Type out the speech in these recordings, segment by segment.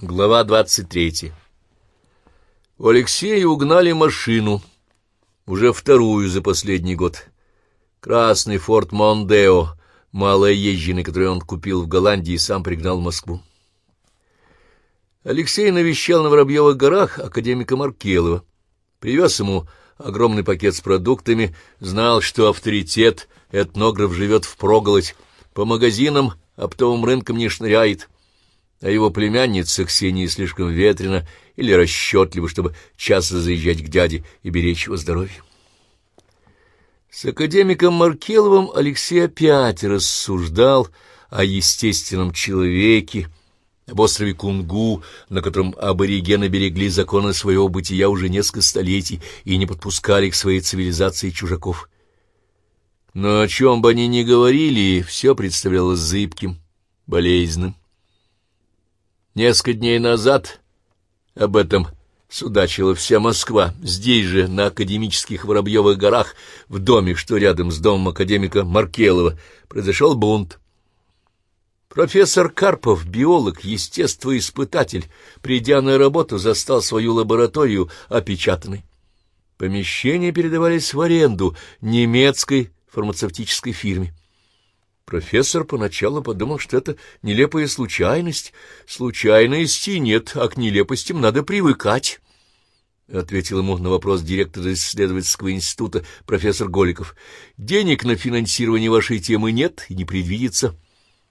Глава двадцать третья. У Алексея угнали машину, уже вторую за последний год. Красный форт Мондео, малоезженный, который он купил в Голландии и сам пригнал в Москву. Алексей навещал на Воробьевых горах академика Маркелова, привез ему огромный пакет с продуктами, знал, что авторитет этнограф живет впроголодь, по магазинам, оптовым рынкам не шныряет, а его племянница Ксения слишком ветрена или расчетлива, чтобы часто заезжать к дяде и беречь его здоровье. С академиком Маркеловым Алексей опять рассуждал о естественном человеке, об острове Кунгу, на котором аборигены берегли законы своего бытия уже несколько столетий и не подпускали к своей цивилизации чужаков. Но о чем бы они ни говорили, все представлялось зыбким, болезненным. Несколько дней назад об этом судачила вся Москва. Здесь же, на академических Воробьевых горах, в доме, что рядом с домом академика Маркелова, произошел бунт. Профессор Карпов, биолог, естествоиспытатель, придя на работу, застал свою лабораторию опечатанной. Помещения передавались в аренду немецкой фармацевтической фирме. Профессор поначалу подумал, что это нелепая случайность. Случайности нет, а к нелепостям надо привыкать. — ответил ему на вопрос директора исследовательского института профессор Голиков. — Денег на финансирование вашей темы нет и не предвидится.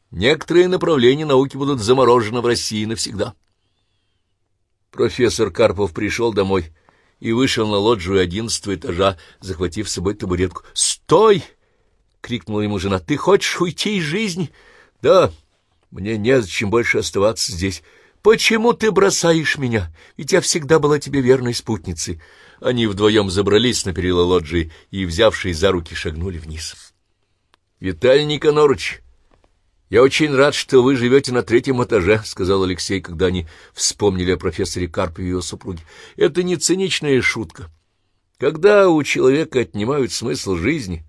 Некоторые направления науки будут заморожены в России навсегда. Профессор Карпов пришел домой и вышел на лоджию одиннадцатого этажа, захватив с собой табуретку. «Стой!» — крикнула ему жена. «Ты хочешь уйти из жизни?» «Да, мне незачем больше оставаться здесь. Почему ты бросаешь меня? Ведь я всегда была тебе верной спутницей». Они вдвоем забрались на перила лоджии и, взявшись за руки, шагнули вниз. «Виталий Никонорович, я очень рад, что вы живете на третьем этаже», — сказал Алексей, когда они вспомнили о профессоре Карпове и его супруге. «Это не циничная шутка. Когда у человека отнимают смысл жизни...»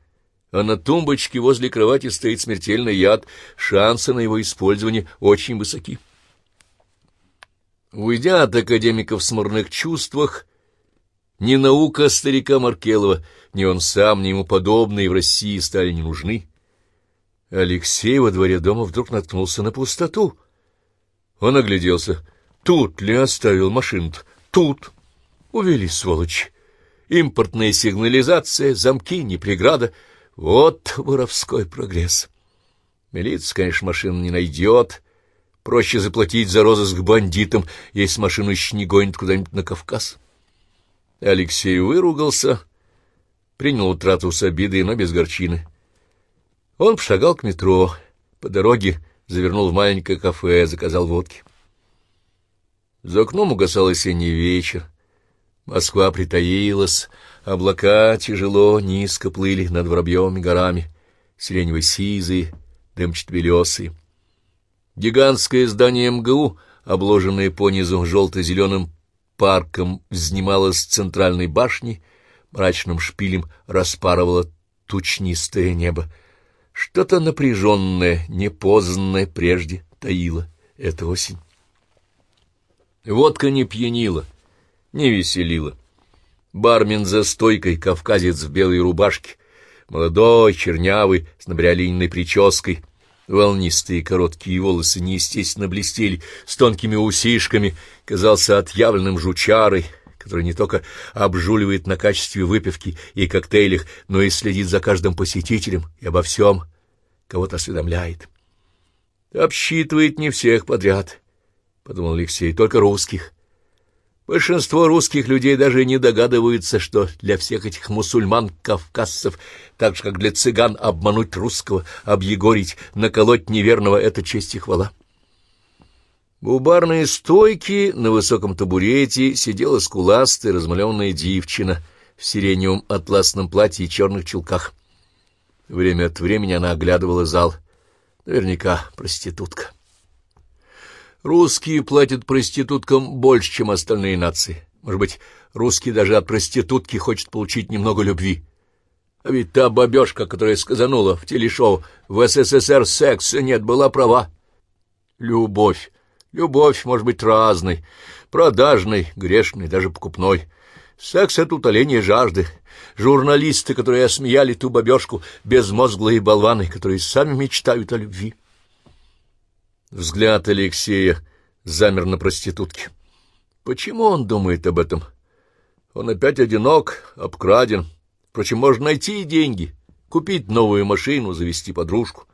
а на тумбочке возле кровати стоит смертельный яд, шансы на его использование очень высоки. Уйдя от академиков в смурных чувствах, ни наука старика Маркелова, ни он сам, ни ему подобные в России стали не нужны, Алексей во дворе дома вдруг наткнулся на пустоту. Он огляделся. Тут ли оставил машину -то? Тут. Увели, сволочь. Импортная сигнализация, замки, не преграда — вот воровской прогресс. Милиция, конечно, машину не найдет. Проще заплатить за розыск бандитам, если машину еще не гонит куда-нибудь на Кавказ. Алексей выругался, принял утрату с обидой, но без горчины. Он пошагал к метро, по дороге завернул в маленькое кафе, заказал водки. За окном угасал осенний вечер. Москва притаилась, облака тяжело, низко плыли над Воробьевыми горами, сиренево-сизые, дымчато-белесые. Гигантское здание МГУ, обложенное понизу желто-зеленым парком, взнималось с центральной башни, мрачным шпилем распарывало тучнистое небо. Что-то напряженное, непознанное прежде таило эта осень. Водка не пьянила — не веселило. Бармен за стойкой, кавказец в белой рубашке, молодой, чернявый, с набриолинной прической, волнистые короткие волосы неестественно блестели, с тонкими усишками, казался отъявленным жучарой, который не только обжуливает на качестве выпивки и коктейлях, но и следит за каждым посетителем и обо всем кого-то осведомляет. «Обсчитывает не всех подряд», — подумал Алексей, — «только русских». Большинство русских людей даже не догадываются, что для всех этих мусульман-кавказцев, так же, как для цыган, обмануть русского, объегорить, наколоть неверного — это честь и хвала. У барной стойки на высоком табурете сидела скуластая, размаленная девчина в сиреневом атласном платье и черных чулках. Время от времени она оглядывала зал. Наверняка проститутка. Русские платят проституткам больше, чем остальные нации. Может быть, русский даже от проститутки хочет получить немного любви. А ведь та бабешка, которая сказанула в телешоу «В СССР секса нет» была права. Любовь Любовь может быть разной, продажной, грешной, даже покупной. Секс — это утоление жажды. Журналисты, которые осмеяли ту бабешку, безмозглые болваны, которые сами мечтают о любви. Взгляд Алексея замер на проститутке. Почему он думает об этом? Он опять одинок, обкраден. Впрочем, можно найти и деньги, купить новую машину, завести подружку.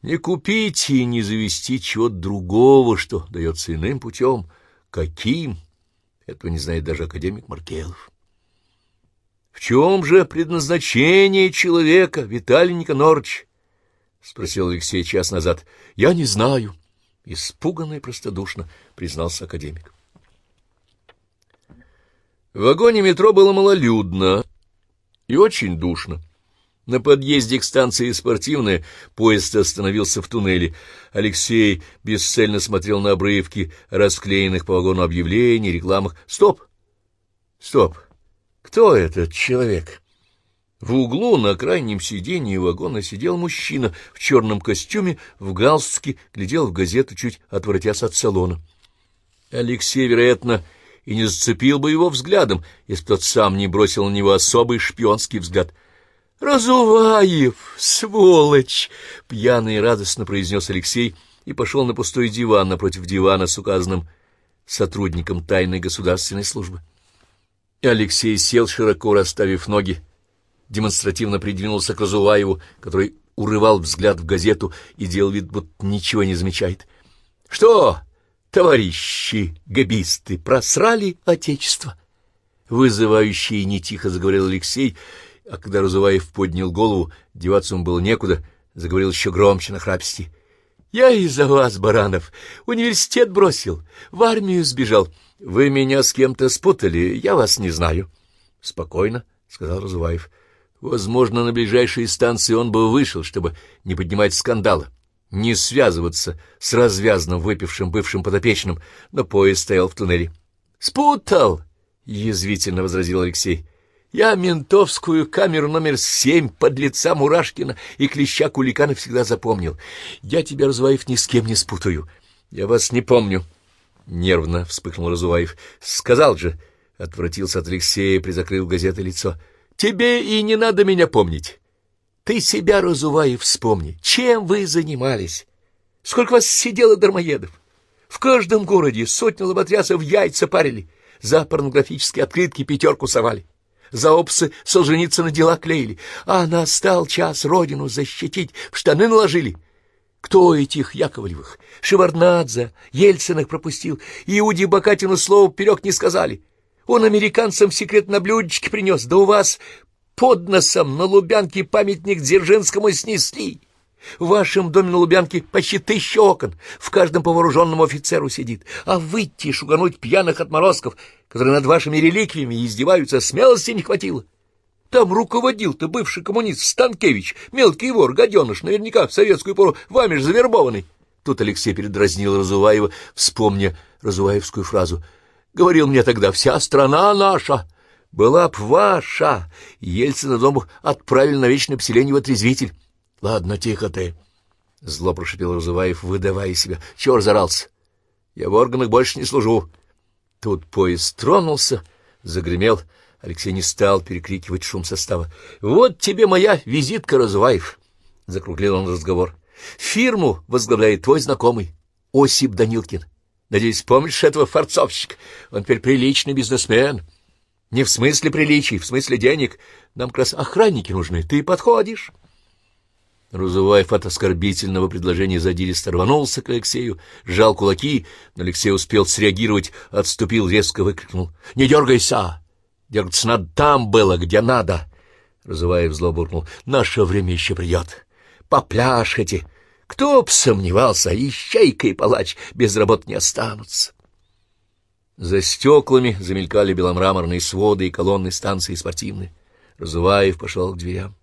Не купить и не завести чего-то другого, что дается иным путем. Каким? Этого не знает даже академик Маркелов. В чем же предназначение человека, Виталий Никонорович? — спросил Алексей час назад. — Я не знаю. Испуганно и простодушно признался академик. В вагоне метро было малолюдно и очень душно. На подъезде к станции «Спортивная» поезд остановился в туннеле. Алексей бесцельно смотрел на обрывки расклеенных по вагону объявлений, рекламах. «Стоп! Стоп! Кто этот человек?» В углу на крайнем сиденье вагона сидел мужчина в черном костюме, в галстуке, глядел в газету, чуть отворотясь от салона. Алексей, вероятно, и не зацепил бы его взглядом, если тот сам не бросил на него особый шпионский взгляд. «Разуваев, сволочь!» — пьяно и радостно произнес Алексей и пошел на пустой диван напротив дивана с указанным сотрудником тайной государственной службы. Алексей сел, широко расставив ноги, демонстративно придвинулся к Разуваеву, который урывал взгляд в газету и делал вид, будто ничего не замечает. — Что, товарищи габисты, просрали отечество? Вызывающе и нетихо заговорил Алексей, а когда Разуваев поднял голову, деваться ему было некуда, заговорил еще громче на храпсти. — Я из-за вас, Баранов, университет бросил, в армию сбежал. Вы меня с кем-то спутали, я вас не знаю. — Спокойно, — сказал Разуваев. Возможно, на ближайшей станции он бы вышел, чтобы не поднимать скандала, не связываться с развязанным выпившим бывшим подопечным, но поезд стоял в туннеле. — Спутал! — язвительно возразил Алексей. — Я ментовскую камеру номер семь под лица Мурашкина и Клеща Кулика навсегда запомнил. Я тебя, Разуваев, ни с кем не спутаю. Я вас не помню. Нервно вспыхнул Разуваев. — Сказал же! — отвратился от Алексея, призакрыл газеты лицо. — Тебе и не надо меня помнить. Ты себя, Разуваев, вспомни. Чем вы занимались? Сколько вас сидело дармоедов? В каждом городе сотни лоботрясов яйца парили, за порнографические открытки пятерку совали, за опсы на дела клеили, а настал час родину защитить, в штаны наложили. Кто этих Яковлевых? Шеварднадзе, Ельциных пропустил, Иуде Бакатину слово вперед не сказали. Он американцам секрет на блюдечке принес, да у вас под носом на Лубянке памятник Дзержинскому снесли. В вашем доме на Лубянке почти тысяча окон, в каждом по вооруженному офицеру сидит, а выйти и шугануть пьяных отморозков, которые над вашими реликвиями издеваются, смелости не хватило. Там руководил-то бывший коммунист Станкевич, мелкий вор, гаденыш, наверняка в советскую пору вами же завербованный. Тут Алексей передразнил Разуваева, вспомня Разуваевскую фразу — Говорил мне тогда, вся страна наша была б ваша. Ельцина дому отправили на вечное поселение в отрезвитель. Ладно, тихо ты. Зло прошипел Розуваев, выдавая себя. Чего разорался? Я в органах больше не служу. Тут поезд тронулся, загремел. Алексей не стал перекрикивать шум состава. «Вот тебе моя визитка, Розуваев!» — закруглил он разговор. «Фирму возглавляет твой знакомый, Осип Данилкин. Надеюсь, помнишь этого форцовщика? Он теперь приличный бизнесмен. Не в смысле приличий, в смысле денег. Нам как раз охранники нужны. Ты подходишь?» Разуваев от оскорбительного предложения задиристо рванулся к Алексею, сжал кулаки, но Алексей успел среагировать, отступил, резко выкрикнул. «Не дергайся! Дергаться надо там было, где надо!» Разуваев зло буркнул. «Наше время еще придет. Попляшите!» Кто б сомневался, ищейка и палач без работы не останутся. За стеклами замелькали беломраморные своды и колонны станции спортивной. Разуваев пошел к дверям.